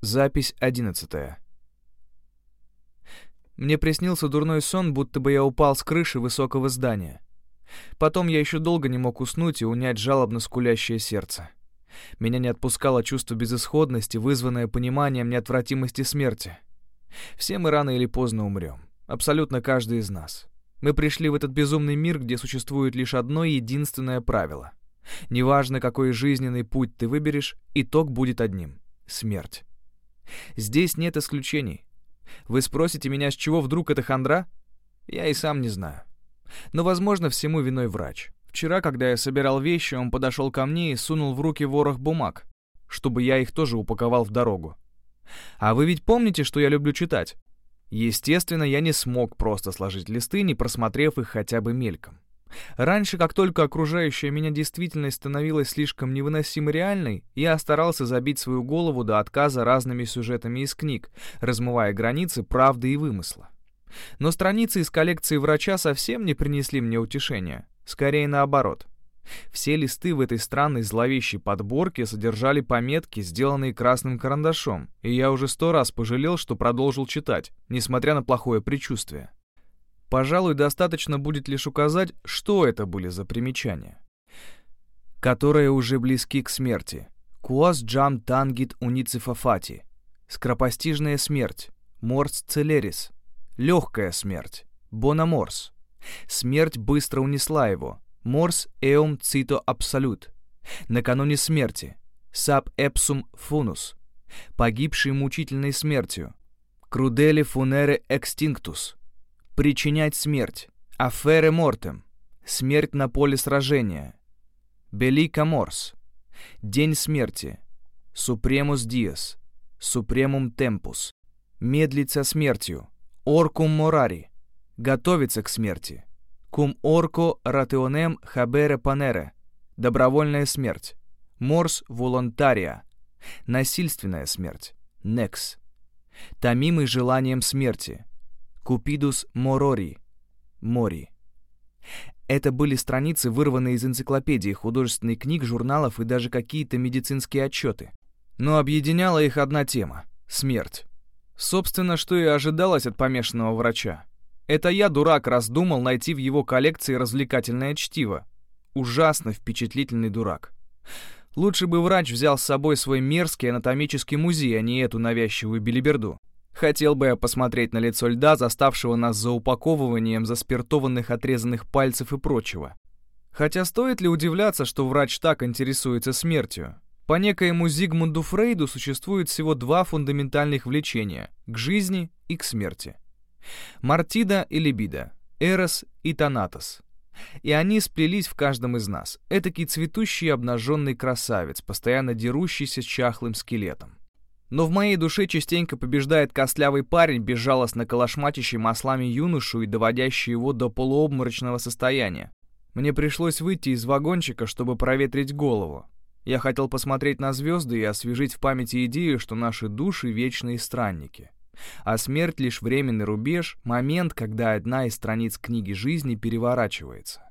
Запись одиннадцатая. Мне приснился дурной сон, будто бы я упал с крыши высокого здания. Потом я еще долго не мог уснуть и унять жалобно скулящее сердце. Меня не отпускало чувство безысходности, вызванное пониманием неотвратимости смерти. Все мы рано или поздно умрем. Абсолютно каждый из нас. Мы пришли в этот безумный мир, где существует лишь одно единственное правило. Неважно, какой жизненный путь ты выберешь, итог будет одним — смерть. Здесь нет исключений. Вы спросите меня, с чего вдруг это хандра? Я и сам не знаю. Но, возможно, всему виной врач. Вчера, когда я собирал вещи, он подошел ко мне и сунул в руки ворох бумаг, чтобы я их тоже упаковал в дорогу. А вы ведь помните, что я люблю читать? Естественно, я не смог просто сложить листы, не просмотрев их хотя бы мельком. Раньше, как только окружающая меня действительность становилась слишком невыносимо реальной, я старался забить свою голову до отказа разными сюжетами из книг, размывая границы правды и вымысла. Но страницы из коллекции врача совсем не принесли мне утешения, скорее наоборот. Все листы в этой странной зловещей подборке содержали пометки, сделанные красным карандашом, и я уже сто раз пожалел, что продолжил читать, несмотря на плохое предчувствие. Пожалуй, достаточно будет лишь указать, что это были за примечания. Которые уже близки к смерти. Куас джам тангит уницифафати. Скоропостижная смерть. Морс целерис. Легкая смерть. Бономорс. Смерть быстро унесла его. Морс эум цито абсолют. Накануне смерти. Саб эпсум фунус. Погибший мучительной смертью. Crudeli funere exstinctus. Причинять смерть. Afferre mortem. Смерть на поле сражения. Bellica mors. День смерти. Supremus dies. Supremum tempus. Медлить со смертью. Orcum morari. Готовиться к смерти. Cum Orco rationem habere, ponere. Добровольная смерть. Mors voluntaria. Насильственная смерть. Некс. Томимый желанием смерти. Купидус Морори. Мори. Это были страницы, вырванные из энциклопедии, художественных книг, журналов и даже какие-то медицинские отчеты. Но объединяла их одна тема — смерть. Собственно, что и ожидалось от помешанного врача. Это я, дурак, раздумал найти в его коллекции развлекательное чтиво. Ужасно впечатлительный дурак. Лучше бы врач взял с собой свой мерзкий анатомический музей, а не эту навязчивую билиберду. Хотел бы я посмотреть на лицо льда, заставшего нас за упаковыванием заспиртованных отрезанных пальцев и прочего. Хотя стоит ли удивляться, что врач так интересуется смертью? По некоему Зигмунду Фрейду существует всего два фундаментальных влечения — к жизни и к смерти. Мартида и либидо, Эрос и Танатос. И они сплелись в каждом из нас. Этакий цветущий обнаженный красавец, постоянно дерущийся с чахлым скелетом. Но в моей душе частенько побеждает костлявый парень, безжалостно калашматящий маслами юношу и доводящий его до полуобморочного состояния. Мне пришлось выйти из вагончика, чтобы проветрить голову. Я хотел посмотреть на звезды и освежить в памяти идею, что наши души — вечные странники. А смерть — лишь временный рубеж, момент, когда одна из страниц книги жизни переворачивается.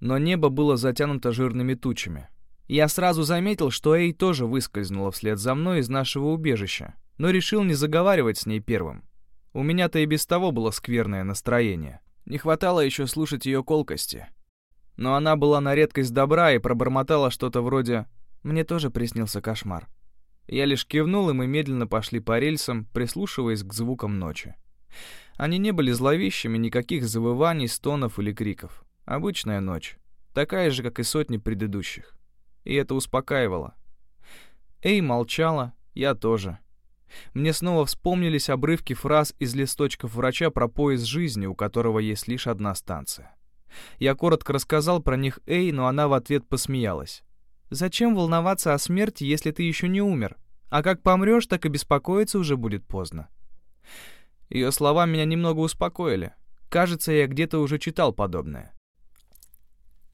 Но небо было затянуто жирными тучами. Я сразу заметил, что Эй тоже выскользнула вслед за мной из нашего убежища, но решил не заговаривать с ней первым. У меня-то и без того было скверное настроение. Не хватало еще слушать ее колкости. Но она была на редкость добра и пробормотала что-то вроде «Мне тоже приснился кошмар». Я лишь кивнул, и мы медленно пошли по рельсам, прислушиваясь к звукам ночи. Они не были зловещими, никаких завываний, стонов или криков. Обычная ночь, такая же, как и сотни предыдущих и это успокаивало. Эй молчала, я тоже. Мне снова вспомнились обрывки фраз из листочков врача про поезд жизни, у которого есть лишь одна станция. Я коротко рассказал про них Эй, но она в ответ посмеялась. «Зачем волноваться о смерти, если ты еще не умер? А как помрешь, так и беспокоиться уже будет поздно». Ее слова меня немного успокоили. Кажется, я где-то уже читал подобное.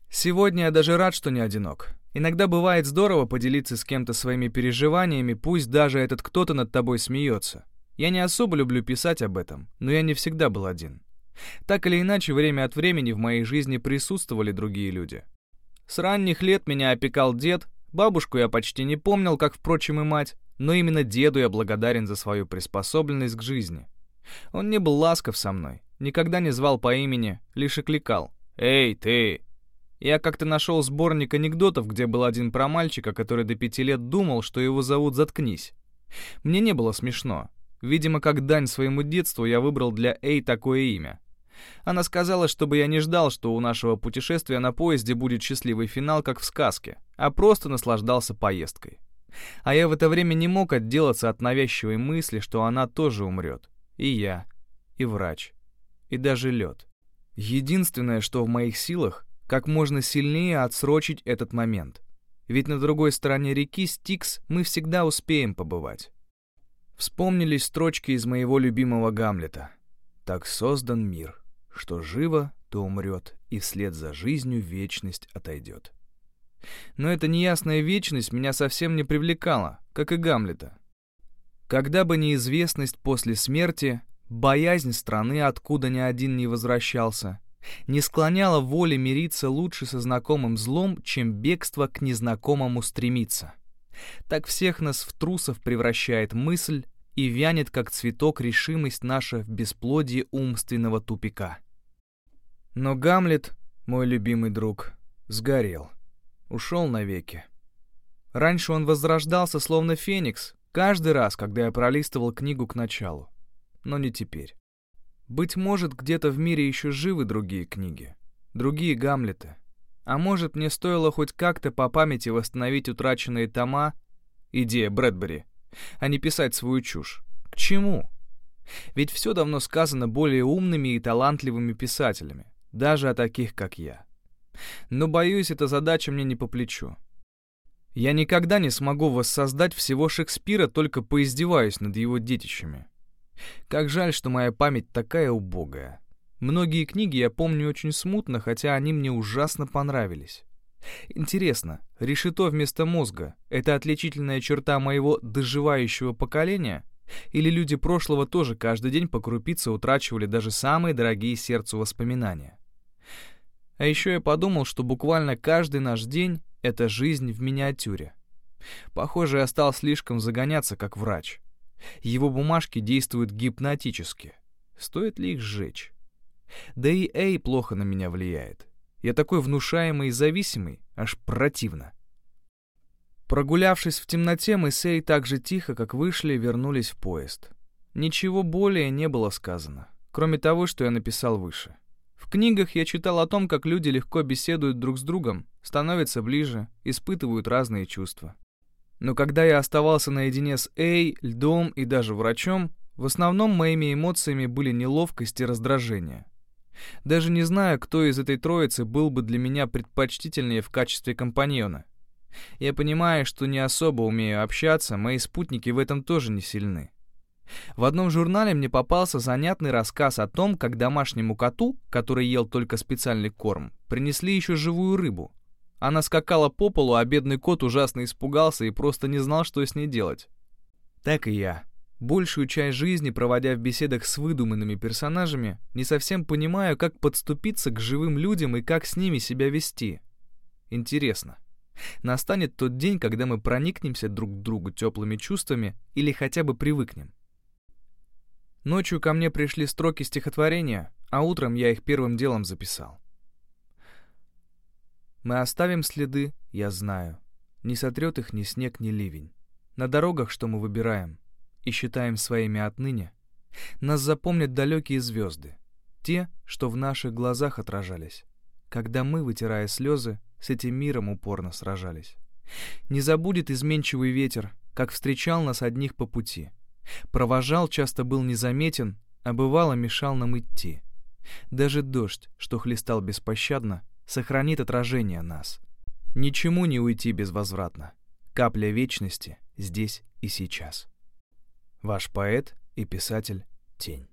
Сегодня я даже рад, что не одинок. Иногда бывает здорово поделиться с кем-то своими переживаниями, пусть даже этот кто-то над тобой смеется. Я не особо люблю писать об этом, но я не всегда был один. Так или иначе, время от времени в моей жизни присутствовали другие люди. С ранних лет меня опекал дед, бабушку я почти не помнил, как, впрочем, и мать, но именно деду я благодарен за свою приспособленность к жизни. Он не был ласков со мной, никогда не звал по имени, лишь окликал. «Эй, ты!» Я как-то нашел сборник анекдотов, где был один про мальчика, который до пяти лет думал, что его зовут «Заткнись». Мне не было смешно. Видимо, как дань своему детству я выбрал для Эй такое имя. Она сказала, чтобы я не ждал, что у нашего путешествия на поезде будет счастливый финал, как в сказке, а просто наслаждался поездкой. А я в это время не мог отделаться от навязчивой мысли, что она тоже умрет. И я, и врач, и даже лед. Единственное, что в моих силах, как можно сильнее отсрочить этот момент. Ведь на другой стороне реки Стикс мы всегда успеем побывать. Вспомнились строчки из моего любимого Гамлета. «Так создан мир, что живо, то умрет, и вслед за жизнью вечность отойдет». Но эта неясная вечность меня совсем не привлекала, как и Гамлета. Когда бы неизвестность после смерти, боязнь страны, откуда ни один не возвращался, не склоняла воли мириться лучше со знакомым злом, чем бегство к незнакомому стремиться. Так всех нас в трусов превращает мысль и вянет, как цветок, решимость наша в бесплодии умственного тупика. Но Гамлет, мой любимый друг, сгорел ушел навеки. Раньше он возрождался словно феникс, каждый раз, когда я пролистывал книгу к началу. Но не теперь. Быть может, где-то в мире еще живы другие книги, другие Гамлеты. А может, мне стоило хоть как-то по памяти восстановить утраченные тома, идея Брэдбери, а не писать свою чушь. К чему? Ведь все давно сказано более умными и талантливыми писателями, даже о таких, как я. Но, боюсь, эта задача мне не по плечу. Я никогда не смогу воссоздать всего Шекспира, только поиздеваюсь над его детищами. Как жаль, что моя память такая убогая. Многие книги я помню очень смутно, хотя они мне ужасно понравились. Интересно, решето вместо мозга — это отличительная черта моего доживающего поколения? Или люди прошлого тоже каждый день по крупице утрачивали даже самые дорогие сердцу воспоминания? А еще я подумал, что буквально каждый наш день — это жизнь в миниатюре. Похоже, я стал слишком загоняться как врач. Его бумажки действуют гипнотически. Стоит ли их сжечь? Да и Эй плохо на меня влияет. Я такой внушаемый и зависимый, аж противно. Прогулявшись в темноте, мы с Эй так же тихо, как вышли, вернулись в поезд. Ничего более не было сказано, кроме того, что я написал выше. В книгах я читал о том, как люди легко беседуют друг с другом, становятся ближе, испытывают разные чувства. Но когда я оставался наедине с Эй, льдом и даже врачом, в основном моими эмоциями были неловкость и раздражение. Даже не знаю, кто из этой троицы был бы для меня предпочтительнее в качестве компаньона. Я понимаю, что не особо умею общаться, мои спутники в этом тоже не сильны. В одном журнале мне попался занятный рассказ о том, как домашнему коту, который ел только специальный корм, принесли еще живую рыбу. Она скакала по полу, а бедный кот ужасно испугался и просто не знал, что с ней делать. Так и я. Большую часть жизни, проводя в беседах с выдуманными персонажами, не совсем понимаю, как подступиться к живым людям и как с ними себя вести. Интересно, настанет тот день, когда мы проникнемся друг к другу теплыми чувствами или хотя бы привыкнем? Ночью ко мне пришли строки стихотворения, а утром я их первым делом записал. Мы оставим следы, я знаю. Не сотрет их ни снег, ни ливень. На дорогах, что мы выбираем, и считаем своими отныне, нас запомнят далекие звезды, те, что в наших глазах отражались, когда мы, вытирая слезы, с этим миром упорно сражались. Не забудет изменчивый ветер, как встречал нас одних по пути — Провожал часто был незаметен, а бывало мешал нам идти. Даже дождь, что хлестал беспощадно, сохранит отражение нас. Ничему не уйти безвозвратно. Капля вечности здесь и сейчас. Ваш поэт и писатель Тень.